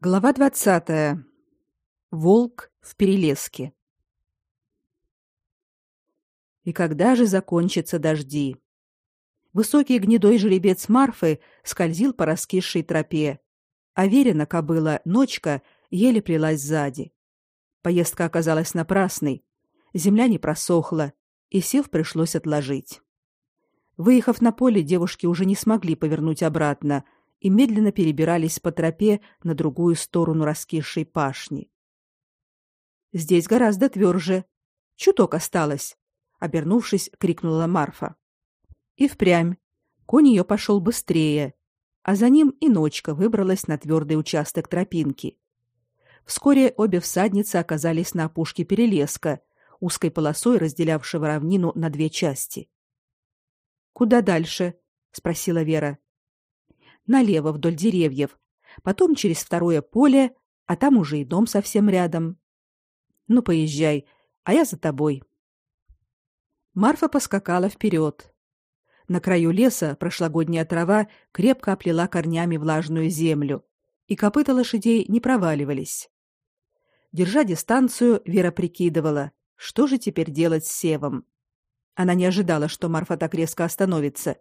Глава 20. Волк в перелеске. И когда же закончатся дожди? Высокий гнедой жеребец Марфы скользил по раскисшей тропе, а верена кобыла Ночка еле плелась сзади. Поездка оказалась напрасной. Земля не просохла, и сев пришлось отложить. Выехав на поле, девушки уже не смогли повернуть обратно — и медленно перебирались по тропе на другую сторону раскисшей пашни. Здесь гораздо тверже. Чуток осталось, обернувшись, крикнула Марфа. И впрямь конь ее пошел быстрее, а за ним и ночка выбралась на твердый участок тропинки. Вскоре обе всадницы оказались на опушке перелеска, узкой полосой разделявшего равнину на две части. Куда дальше? спросила Вера налево вдоль деревьев, потом через второе поле, а там уже и дом совсем рядом. Ну, поезжай, а я за тобой. Марфа поскакала вперед. На краю леса прошлогодняя трава крепко оплела корнями влажную землю, и копыта лошадей не проваливались. Держа дистанцию, Вера прикидывала, что же теперь делать с севом. Она не ожидала, что Марфа так резко остановится,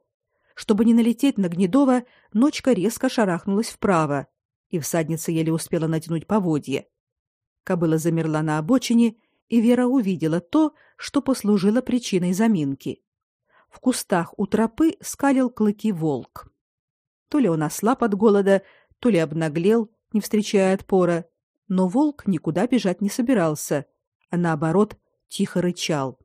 чтобы не налететь на Гнедова, ночка резко шарахнулась вправо, и всадница еле успела натянуть поводье. Кобыла замерла на обочине, и Вера увидела то, что послужило причиной заминки. В кустах у тропы скалил клыки волк. То ли он ослаб от голода, то ли обнаглел, не встречая отпора, но волк никуда бежать не собирался, а наоборот, тихо рычал.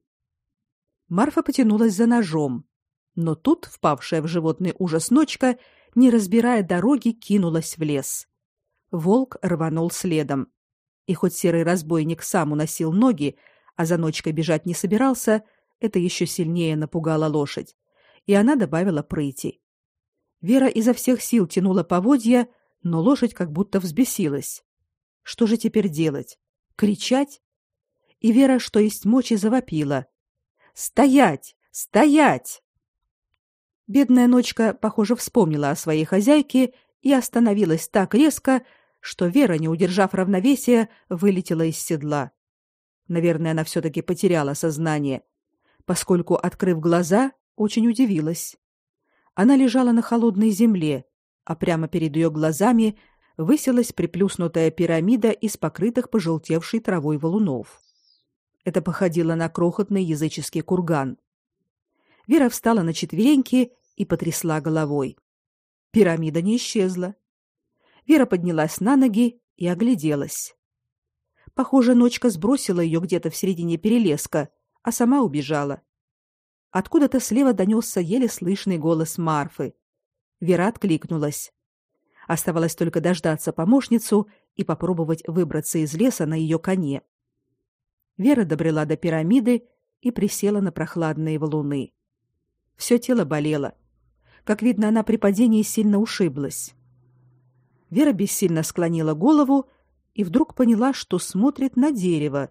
Марфа потянулась за ножом, но тут впавшая в животный ужас ночка, не разбирая дороги, кинулась в лес. Волк рванул следом. И хоть серый разбойник сам уносил ноги, а за ночкой бежать не собирался, это еще сильнее напугало лошадь, и она добавила прыти. Вера изо всех сил тянула поводья, но лошадь как будто взбесилась. Что же теперь делать? Кричать? И Вера, что есть мочи, завопила: "Стоять! Стоять!" Бедная ночка, похоже, вспомнила о своей хозяйке и остановилась так резко, что Вера, не удержав равновесия, вылетела из седла. Наверное, она все таки потеряла сознание, поскольку, открыв глаза, очень удивилась. Она лежала на холодной земле, а прямо перед ее глазами высилась приплюснутая пирамида из покрытых пожелтевшей травой валунов. Это походило на крохотный языческий курган. Вера встала на четвереньки и потрясла головой. Пирамида не исчезла. Вера поднялась на ноги и огляделась. Похоже, ночка сбросила ее где-то в середине перелеска, а сама убежала. Откуда-то слева донесся еле слышный голос Марфы. Вера откликнулась. Оставалось только дождаться помощницу и попробовать выбраться из леса на ее коне. Вера добрела до пирамиды и присела на прохладные валуны. Все тело болело. Как видно, она при падении сильно ушиблась. Вера бессильно склонила голову и вдруг поняла, что смотрит на дерево.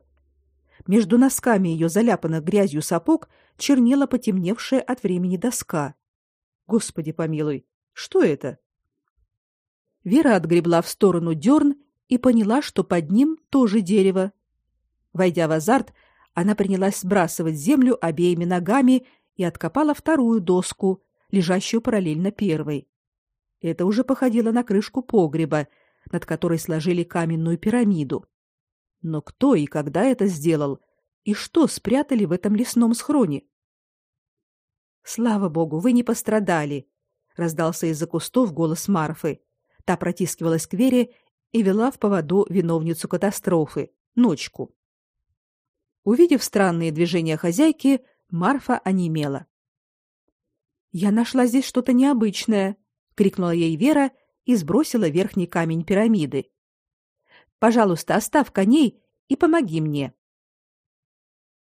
Между носками ее заляпанных грязью сапог чернела потемневшая от времени доска. Господи помилуй, что это? Вера отгребла в сторону дерн и поняла, что под ним тоже дерево. Войдя в азарт, она принялась сбрасывать землю обеими ногами и откопала вторую доску, лежащую параллельно первой. Это уже походило на крышку погреба, над которой сложили каменную пирамиду. Но кто и когда это сделал, и что спрятали в этом лесном схроне? Слава богу, вы не пострадали, раздался из-за кустов голос Марфы. Та протискивалась к Вере и вела в поводу виновницу катастрофы, ночку. Увидев странные движения хозяйки, Марфа онемела. Я нашла здесь что-то необычное, крикнула ей Вера и сбросила верхний камень пирамиды. Пожалуйста, оставь коней и помоги мне.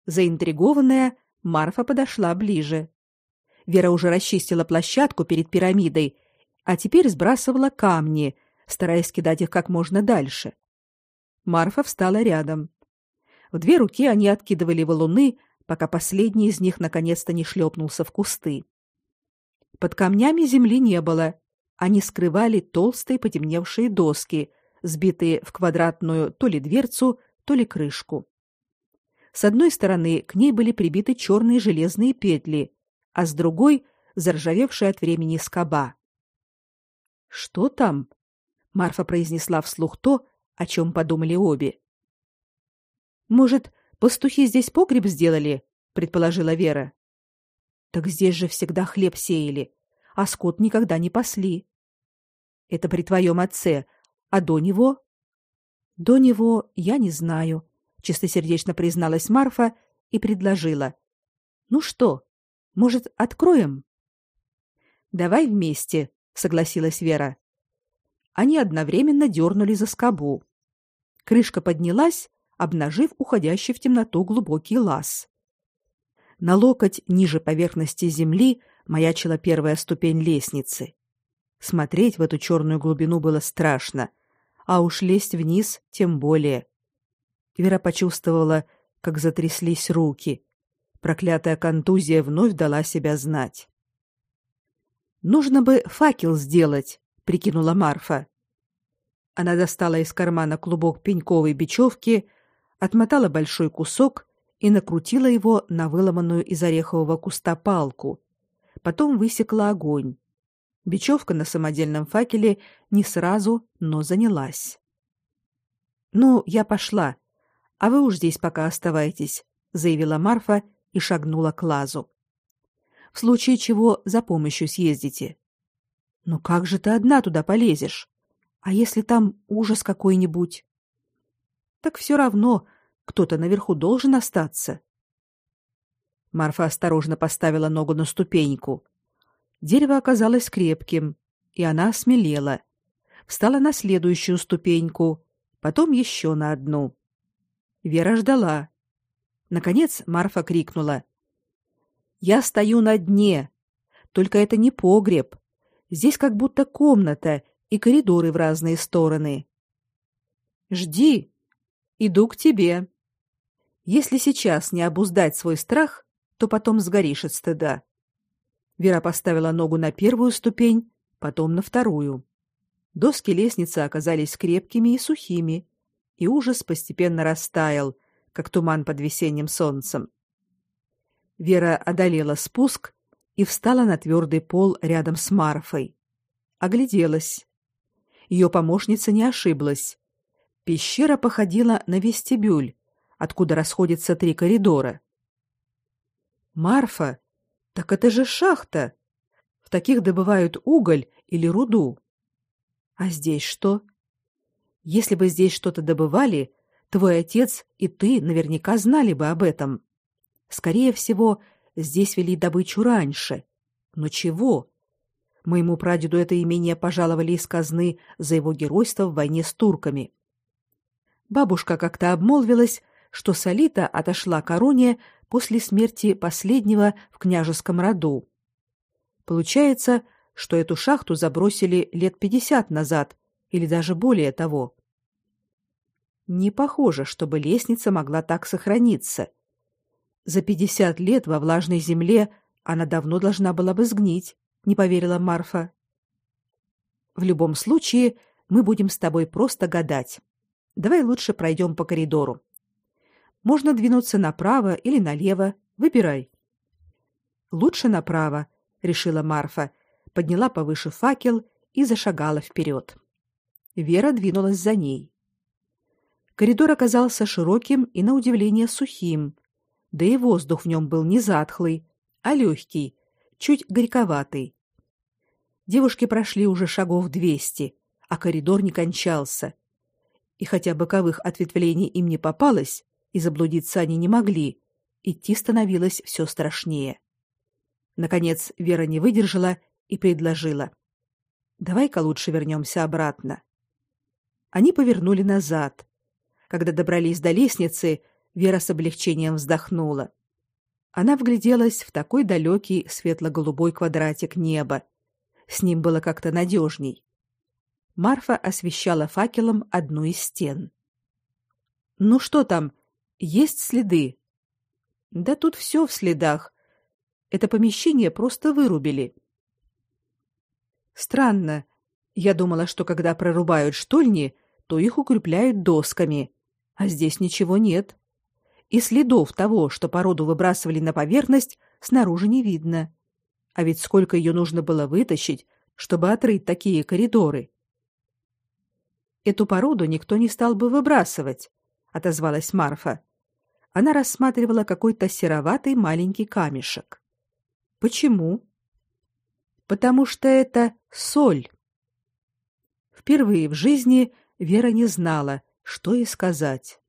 Заинтригованная, Марфа подошла ближе. Вера уже расчистила площадку перед пирамидой, а теперь сбрасывала камни, стараясь кидать их как можно дальше. Марфа встала рядом. В две руки они откидывали валуны, пока последний из них наконец-то не шлепнулся в кусты. Под камнями земли не было. Они скрывали толстые потемневшие доски, сбитые в квадратную то ли дверцу, то ли крышку. С одной стороны к ней были прибиты черные железные петли, а с другой заржавевшая от времени скоба. Что там? Марфа произнесла вслух то, о чем подумали обе. Может, пастухи здесь погреб сделали, предположила Вера. Так здесь же всегда хлеб сеяли, а скот никогда не пасли. Это при твоем отце, а до него? До него я не знаю, чистосердечно призналась Марфа и предложила: "Ну что, может, откроем?" "Давай вместе", согласилась Вера. Они одновременно дернули за скобу. Крышка поднялась, обнажив уходящий в темноту глубокий лаз. На локоть ниже поверхности земли маячила первая ступень лестницы. Смотреть в эту черную глубину было страшно, а уж лезть вниз тем более. Вера почувствовала, как затряслись руки. Проклятая контузия вновь дала себя знать. Нужно бы факел сделать, прикинула Марфа. Она достала из кармана клубок пеньковой бечевки, отмотала большой кусок и накрутила его на выломанную из орехового куста палку. Потом высекла огонь. Бечевка на самодельном факеле не сразу, но занялась. Ну, я пошла. А вы уж здесь пока оставайтесь, заявила Марфа и шагнула к лазу. В случае чего за помощью съездите. Ну как же ты одна туда полезешь? А если там ужас какой-нибудь? Так все равно кто-то наверху должен остаться. Марфа осторожно поставила ногу на ступеньку. Дерево оказалось крепким, и она смелела. Встала на следующую ступеньку, потом еще на одну. Вера ждала. Наконец Марфа крикнула: "Я стою на дне. Только это не погреб. Здесь как будто комната и коридоры в разные стороны. Жди. Иду к тебе. Если сейчас не обуздать свой страх, то потом сгоришь от стыда. Вера поставила ногу на первую ступень, потом на вторую. Доски лестницы оказались крепкими и сухими, и ужас постепенно растаял, как туман под весенним солнцем. Вера одолела спуск и встала на твердый пол рядом с Марфой. Огляделась. Ее помощница не ошиблась. Пещера походила на вестибюль, откуда расходятся три коридора. Марфа, так это же шахта. В таких добывают уголь или руду. А здесь что? Если бы здесь что-то добывали, твой отец и ты наверняка знали бы об этом. Скорее всего, здесь вели добычу раньше. Но чего? Моему прадеду это имение пожаловали из казны за его геройство в войне с турками. Бабушка как-то обмолвилась, что Солита отошла короне после смерти последнего в княжеском роду. Получается, что эту шахту забросили лет пятьдесят назад или даже более того. Не похоже, чтобы лестница могла так сохраниться. За пятьдесят лет во влажной земле она давно должна была бы сгнить, не поверила Марфа. В любом случае, мы будем с тобой просто гадать. Давай лучше пройдем по коридору. Можно двинуться направо или налево, выбирай. Лучше направо, решила Марфа, подняла повыше факел и зашагала вперед. Вера двинулась за ней. Коридор оказался широким и на удивление сухим, да и воздух в нем был не затхлый, а легкий, чуть горьковатый. Девушки прошли уже шагов двести, а коридор не кончался. И хотя боковых ответвлений им не попалось, и заблудиться они не могли, идти становилось все страшнее. Наконец Вера не выдержала и предложила: "Давай-ка лучше вернемся обратно". Они повернули назад. Когда добрались до лестницы, Вера с облегчением вздохнула. Она вгляделась в такой далекий светло-голубой квадратик неба. С ним было как-то надежней. Марфа освещала факелом одну из стен. Ну что там? Есть следы? Да тут все в следах. Это помещение просто вырубили. Странно. Я думала, что когда прорубают штольни, то их укрепляют досками, а здесь ничего нет. И следов того, что породу выбрасывали на поверхность, снаружи не видно. А ведь сколько ее нужно было вытащить, чтобы отрыть такие коридоры. Эту породу никто не стал бы выбрасывать, отозвалась Марфа. Она рассматривала какой-то сероватый маленький камешек. Почему? Потому что это соль. Впервые в жизни Вера не знала, что ей сказать.